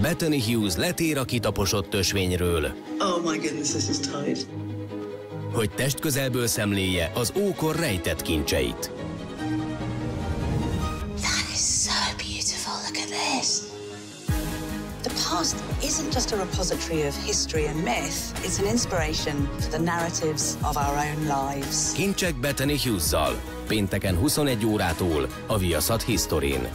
Bethany Hughes letér a kitaposott ösvényről, Oh my goodness, this is tight. hogy testközelből szemléje az ókor rejtett kincseit. That is so beautiful. Look at this. The past isn't just a repository of history and myth, it's an inspiration for the narratives of our own lives. Kincsek Bethany Hughes-zal. Pénteken 21 órától a Viaszat Historin.